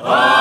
Oh!